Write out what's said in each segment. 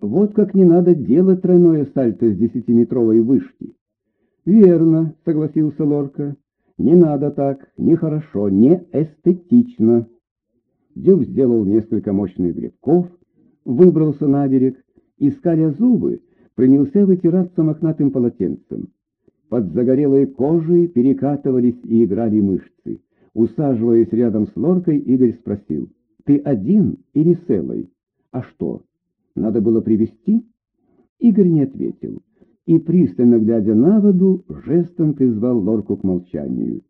Вот как не надо делать тройное сальто с десятиметровой вышки. Верно, согласился Лорка. Не надо так, нехорошо, не эстетично. Дюк сделал несколько мощных грибков, выбрался на берег и, скаля зубы, принялся вытираться мохнатым полотенцем. Под загорелой кожей перекатывались и играли мышцы. Усаживаясь рядом с Лоркой, Игорь спросил, «Ты один или с Эллой? А что, надо было привести Игорь не ответил и, пристально глядя на воду, жестом призвал Лорку к молчанию.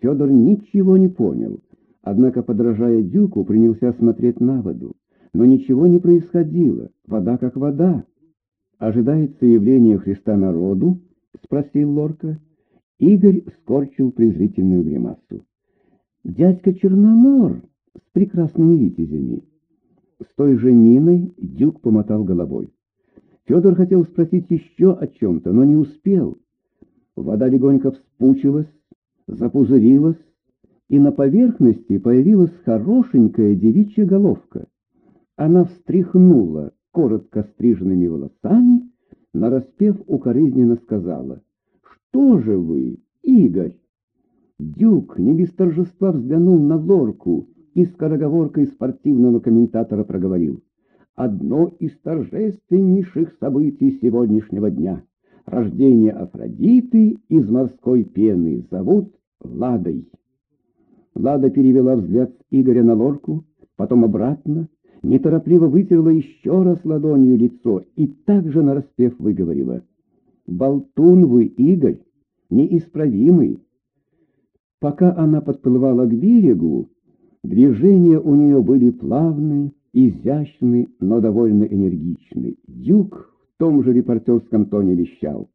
Федор ничего не понял, однако, подражая Дюку, принялся смотреть на воду. Но ничего не происходило, вода как вода. «Ожидается явление Христа народу?» — спросил Лорка. Игорь скорчил презрительную гримасу. «Дядька Черномор с прекрасными витязями». С той же миной Дюк помотал головой. Федор хотел спросить еще о чем-то, но не успел. Вода легонько вспучилась, запузырилась, и на поверхности появилась хорошенькая девичья головка. Она встряхнула коротко стриженными волосами, нараспев укоризненно сказала, «Что же вы, Игорь?» Дюк не без торжества взглянул на Лорку и скороговоркой спортивного комментатора проговорил одно из торжественнейших событий сегодняшнего дня. Рождение Афродиты из морской пены зовут Ладой. Лада перевела взгляд Игоря на лорку, потом обратно, неторопливо вытерла еще раз ладонью лицо и также нараспев выговорила. «Болтун вы, Игорь, неисправимый». Пока она подплывала к берегу, движения у нее были плавные, изящный, но довольно энергичный. Дюк в том же репортерском тоне вещал.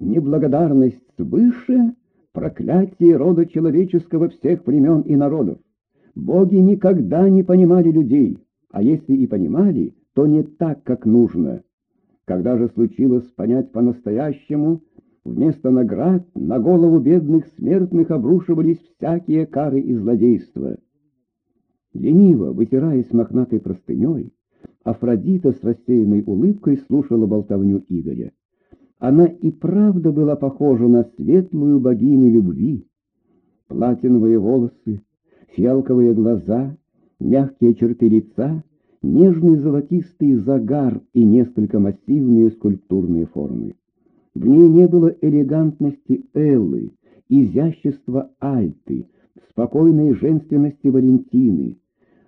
«Неблагодарность свыше — проклятие рода человеческого всех времен и народов. Боги никогда не понимали людей, а если и понимали, то не так, как нужно. Когда же случилось понять по-настоящему, вместо наград на голову бедных смертных обрушивались всякие кары и злодейства». Лениво, вытираясь мохнатой простыней, Афродита с рассеянной улыбкой слушала болтовню Игоря. Она и правда была похожа на светлую богиню любви. Платиновые волосы, фиалковые глаза, мягкие черты лица, нежный золотистый загар и несколько массивные скульптурные формы. В ней не было элегантности Эллы, изящества Альты, спокойной женственности Валентины,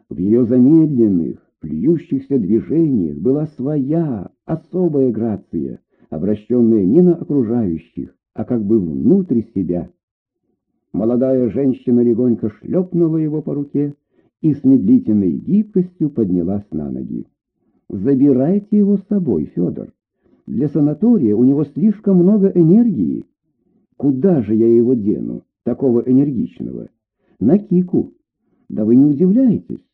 в ее замедленных, плюющихся движениях была своя особая грация, обращенная не на окружающих, а как бы внутрь себя. Молодая женщина легонько шлепнула его по руке и с медлительной гибкостью поднялась на ноги. «Забирайте его с собой, Федор. Для санатория у него слишком много энергии. Куда же я его дену, такого энергичного? На Кику. Да вы не удивляйтесь.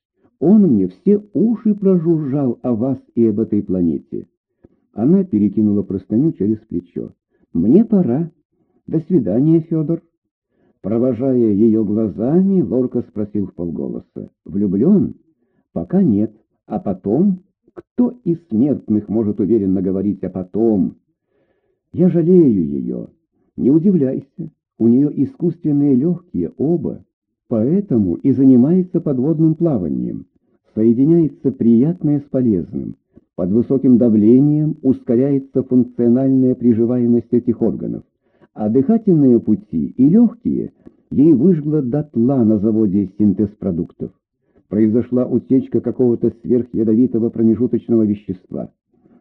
Он мне все уши прожужжал о вас и об этой планете. Она перекинула простыню через плечо. Мне пора. До свидания, Федор. Провожая ее глазами, Лорка спросил в полголоса. Влюблен? Пока нет. А потом? Кто из смертных может уверенно говорить о потом? Я жалею ее. Не удивляйся. У нее искусственные легкие, оба поэтому и занимается подводным плаванием. Соединяется приятное с полезным. Под высоким давлением ускоряется функциональная приживаемость этих органов, а дыхательные пути и легкие ей выжгло дотла на заводе синтез продуктов. Произошла утечка какого-то сверхядовитого промежуточного вещества.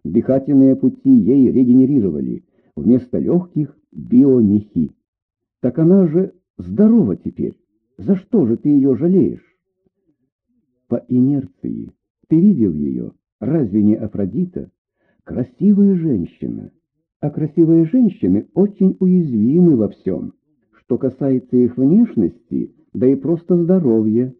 Дыхательные пути ей регенерировали, вместо легких – биомехи. Так она же здорова теперь. За что же ты ее жалеешь? По инерции. Ты видел ее? Разве не Афродита? Красивая женщина. А красивые женщины очень уязвимы во всем. Что касается их внешности, да и просто здоровья.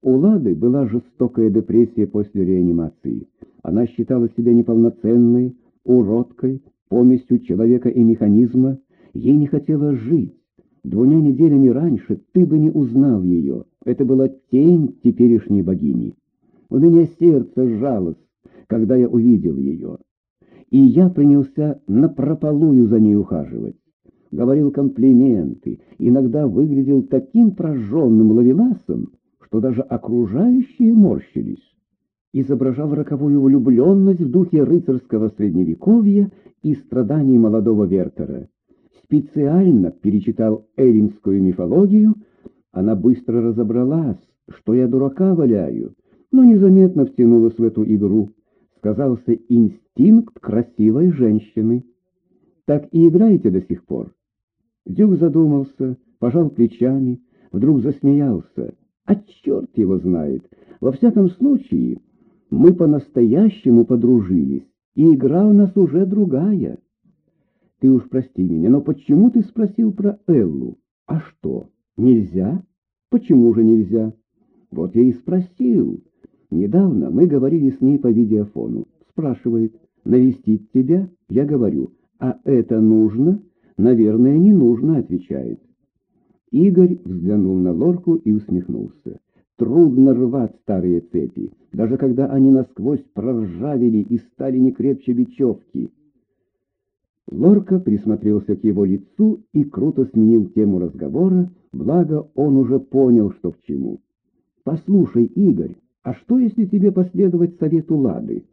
У Лады была жестокая депрессия после реанимации. Она считала себя неполноценной, уродкой, помесью человека и механизма. Ей не хотелось жить. Двумя неделями раньше ты бы не узнал ее. Это была тень теперешней богини. У меня сердце сжалось, когда я увидел ее. И я принялся напропалую за ней ухаживать. Говорил комплименты, иногда выглядел таким прожженным ловеласом, что даже окружающие морщились. Изображал роковую влюбленность в духе рыцарского средневековья и страданий молодого Вертера. Специально перечитал эллинскую мифологию, она быстро разобралась, что я дурака валяю, но незаметно втянулась в эту игру. Сказался инстинкт красивой женщины. Так и играете до сих пор? Дюк задумался, пожал плечами, вдруг засмеялся. А черт его знает! Во всяком случае, мы по-настоящему подружились, и игра у нас уже другая. Ты уж прости меня, но почему ты спросил про Эллу? А что, нельзя? Почему же нельзя? Вот я и спросил. Недавно мы говорили с ней по видеофону. Спрашивает, навестить тебя? Я говорю, а это нужно? Наверное, не нужно, отвечает. Игорь взглянул на лорку и усмехнулся. Трудно рвать старые цепи, даже когда они насквозь проржавели и стали не крепче бечевки. Лорка присмотрелся к его лицу и круто сменил тему разговора, благо он уже понял, что к чему. «Послушай, Игорь, а что, если тебе последовать совету Лады?»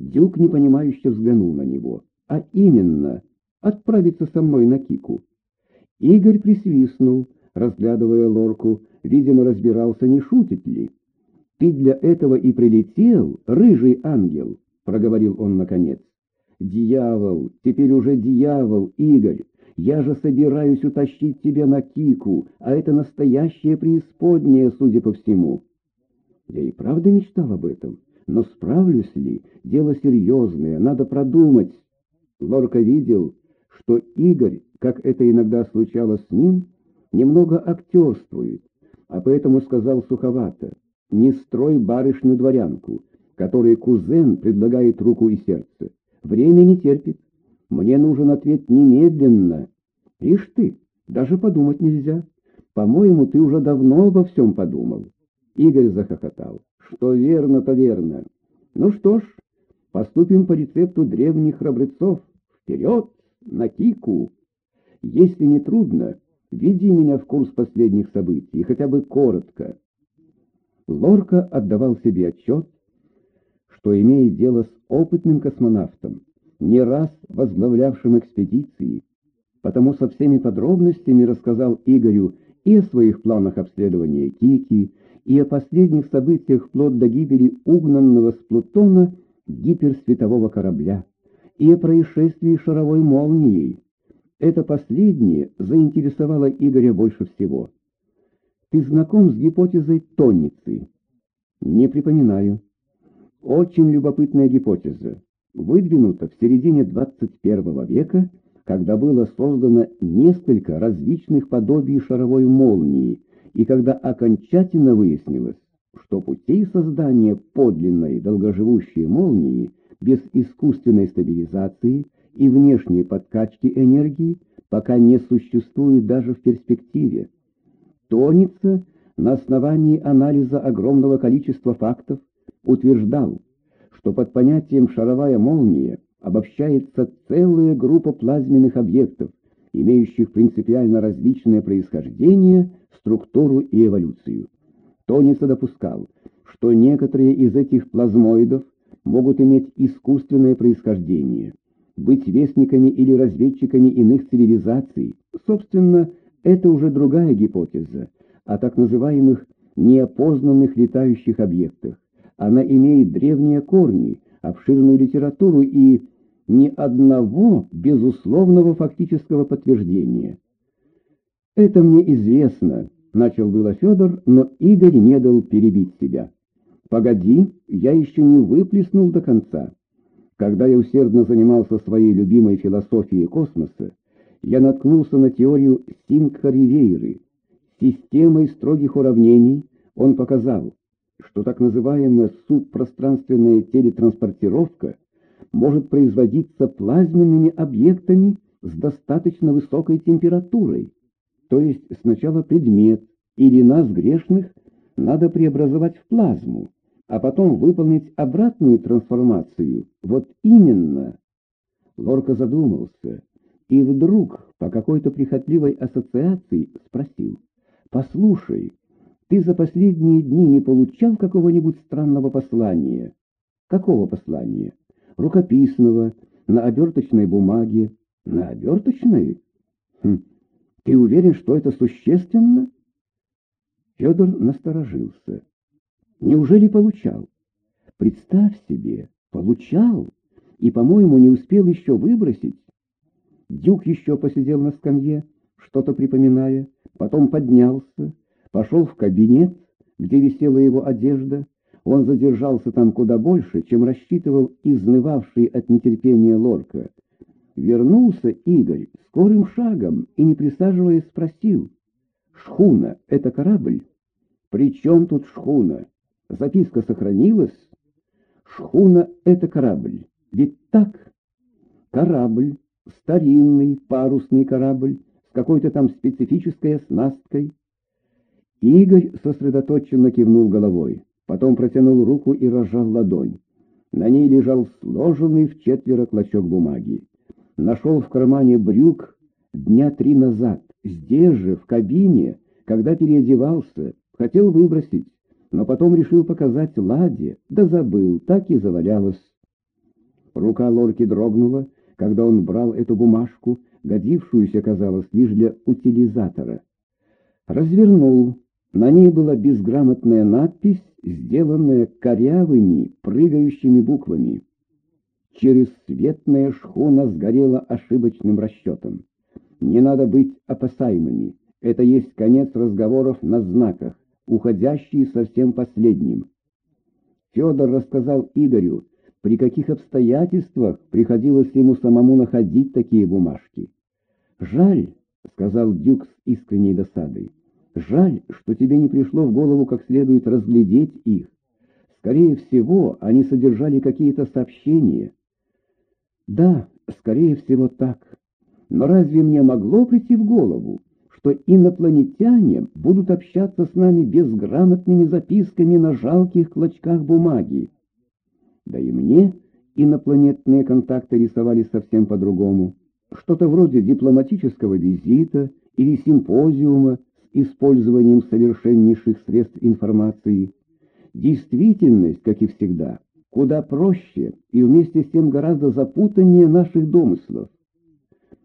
Дюк непонимающе взглянул на него. «А именно, отправиться со мной на Кику». Игорь присвистнул, разглядывая лорку, видимо, разбирался, не шутит ли. «Ты для этого и прилетел, рыжий ангел», — проговорил он наконец. «Дьявол, теперь уже дьявол, Игорь, я же собираюсь утащить тебя на Кику, а это настоящее преисподнее, судя по всему». Я и правда мечтал об этом, но справлюсь ли? Дело серьезное, надо продумать. Лорка видел, что Игорь, как это иногда случалось с ним, немного актерствует, а поэтому сказал суховато, «Не строй барышню-дворянку, которой кузен предлагает руку и сердце. Время не терпит. Мне нужен ответ немедленно. Ишь ты, даже подумать нельзя. По-моему, ты уже давно обо всем подумал». Игорь захохотал. «Что верно, то верно. Ну что ж, поступим по рецепту древних храбрецов. Вперед, на кику! Если не трудно, Веди меня в курс последних событий, хотя бы коротко. Лорка отдавал себе отчет, что имеет дело с опытным космонавтом, не раз возглавлявшим экспедиции, потому со всеми подробностями рассказал Игорю и о своих планах обследования Кики, и о последних событиях вплоть до гибели угнанного с Плутона гиперсветового корабля, и о происшествии шаровой молнией, это последнее заинтересовало Игоря больше всего. «Ты знаком с гипотезой Тонницы?» «Не припоминаю». Очень любопытная гипотеза. Выдвинута в середине 21 века, когда было создано несколько различных подобий шаровой молнии, и когда окончательно выяснилось, что путей создания подлинной долгоживущей молнии без искусственной стабилизации – и внешней подкачки энергии пока не существует даже в перспективе. Тоница на основании анализа огромного количества фактов утверждал, что под понятием «шаровая молния» обобщается целая группа плазменных объектов, имеющих принципиально различное происхождение, структуру и эволюцию. Тоница допускал, что некоторые из этих плазмоидов могут иметь искусственное происхождение – быть вестниками или разведчиками иных цивилизаций. Собственно, это уже другая гипотеза о так называемых неопознанных летающих объектах. Она имеет древние корни, обширную литературу и ни одного безусловного фактического подтверждения. «Это мне известно», — начал было Федор, но Игорь не дал перебить себя. «Погоди, я еще не выплеснул до конца». Когда я усердно занимался своей любимой философией космоса, я наткнулся на теорию Сингха-Ривейры. Системой строгих уравнений он показал, что так называемая субпространственная телетранспортировка может производиться плазменными объектами с достаточно высокой температурой. То есть сначала предмет или нас грешных надо преобразовать в плазму, а потом выполнить обратную трансформацию. Вот именно. Лорка задумался и вдруг по какой-то прихотливой ассоциации спросил. «Послушай, ты за последние дни не получал какого-нибудь странного послания?» «Какого послания?» «Рукописного, на оберточной бумаге». «На оберточной?» хм. «Ты уверен, что это существенно?» Федор насторожился. «Неужели получал?» «Представь себе, получал, и, по-моему, не успел еще выбросить». Дюк еще посидел на скамье, что-то припоминая, потом поднялся, пошел в кабинет, где висела его одежда. Он задержался там куда больше, чем рассчитывал изнывавший от нетерпения Лорка. Вернулся Игорь скорым шагом и, не присаживаясь, спросил. «Шхуна — это корабль?» «При чем тут шхуна? Записка сохранилась?» «Шхуна — это корабль. Ведь так?» «Корабль старинный парусный корабль с какой-то там специфической оснасткой. Игорь сосредоточенно кивнул головой, потом протянул руку и разжал ладонь. На ней лежал сложенный в четверо клочок бумаги. Нашел в кармане брюк дня три назад, здесь же, в кабине, когда переодевался, хотел выбросить, но потом решил показать Ладе, да забыл, так и завалялось. Рука Лорки дрогнула, когда он брал эту бумажку, годившуюся, казалось, лишь для утилизатора. Развернул. На ней была безграмотная надпись, сделанная корявыми, прыгающими буквами. Через светная шхуна сгорела ошибочным расчетом. Не надо быть опасаемыми. Это есть конец разговоров на знаках, уходящий совсем последним. Федор рассказал Игорю, при каких обстоятельствах приходилось ему самому находить такие бумажки. «Жаль», — сказал Дюк с искренней досадой, — «жаль, что тебе не пришло в голову как следует разглядеть их. Скорее всего, они содержали какие-то сообщения». «Да, скорее всего так. Но разве мне могло прийти в голову, что инопланетяне будут общаться с нами безграмотными записками на жалких клочках бумаги?» Да и мне инопланетные контакты рисовались совсем по-другому. Что-то вроде дипломатического визита или симпозиума использованием совершеннейших средств информации. Действительность, как и всегда, куда проще и вместе с тем гораздо запутаннее наших домыслов.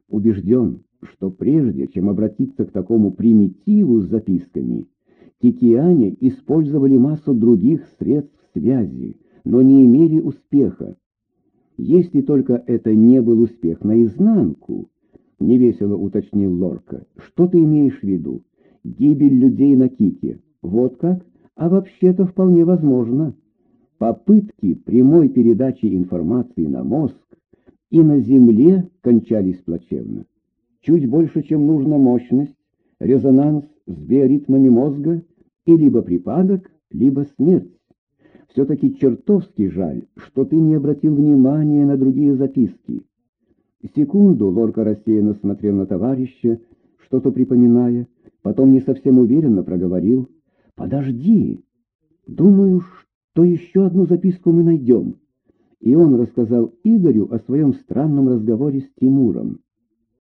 Убежден, что прежде чем обратиться к такому примитиву с записками, кикиане использовали массу других средств связи, но не имели успеха. Если только это не был успех наизнанку, — невесело уточнил Лорка, — что ты имеешь в виду? Гибель людей на Кике. Вот как? А вообще-то вполне возможно. Попытки прямой передачи информации на мозг и на Земле кончались плачевно. Чуть больше, чем нужна мощность, резонанс с биоритмами мозга и либо припадок, либо смерть. Все-таки чертовски жаль, что ты не обратил внимания на другие записки. Секунду Лорка рассеянно смотрел на товарища, что-то припоминая, потом не совсем уверенно проговорил. «Подожди! Думаю, что еще одну записку мы найдем». И он рассказал Игорю о своем странном разговоре с Тимуром.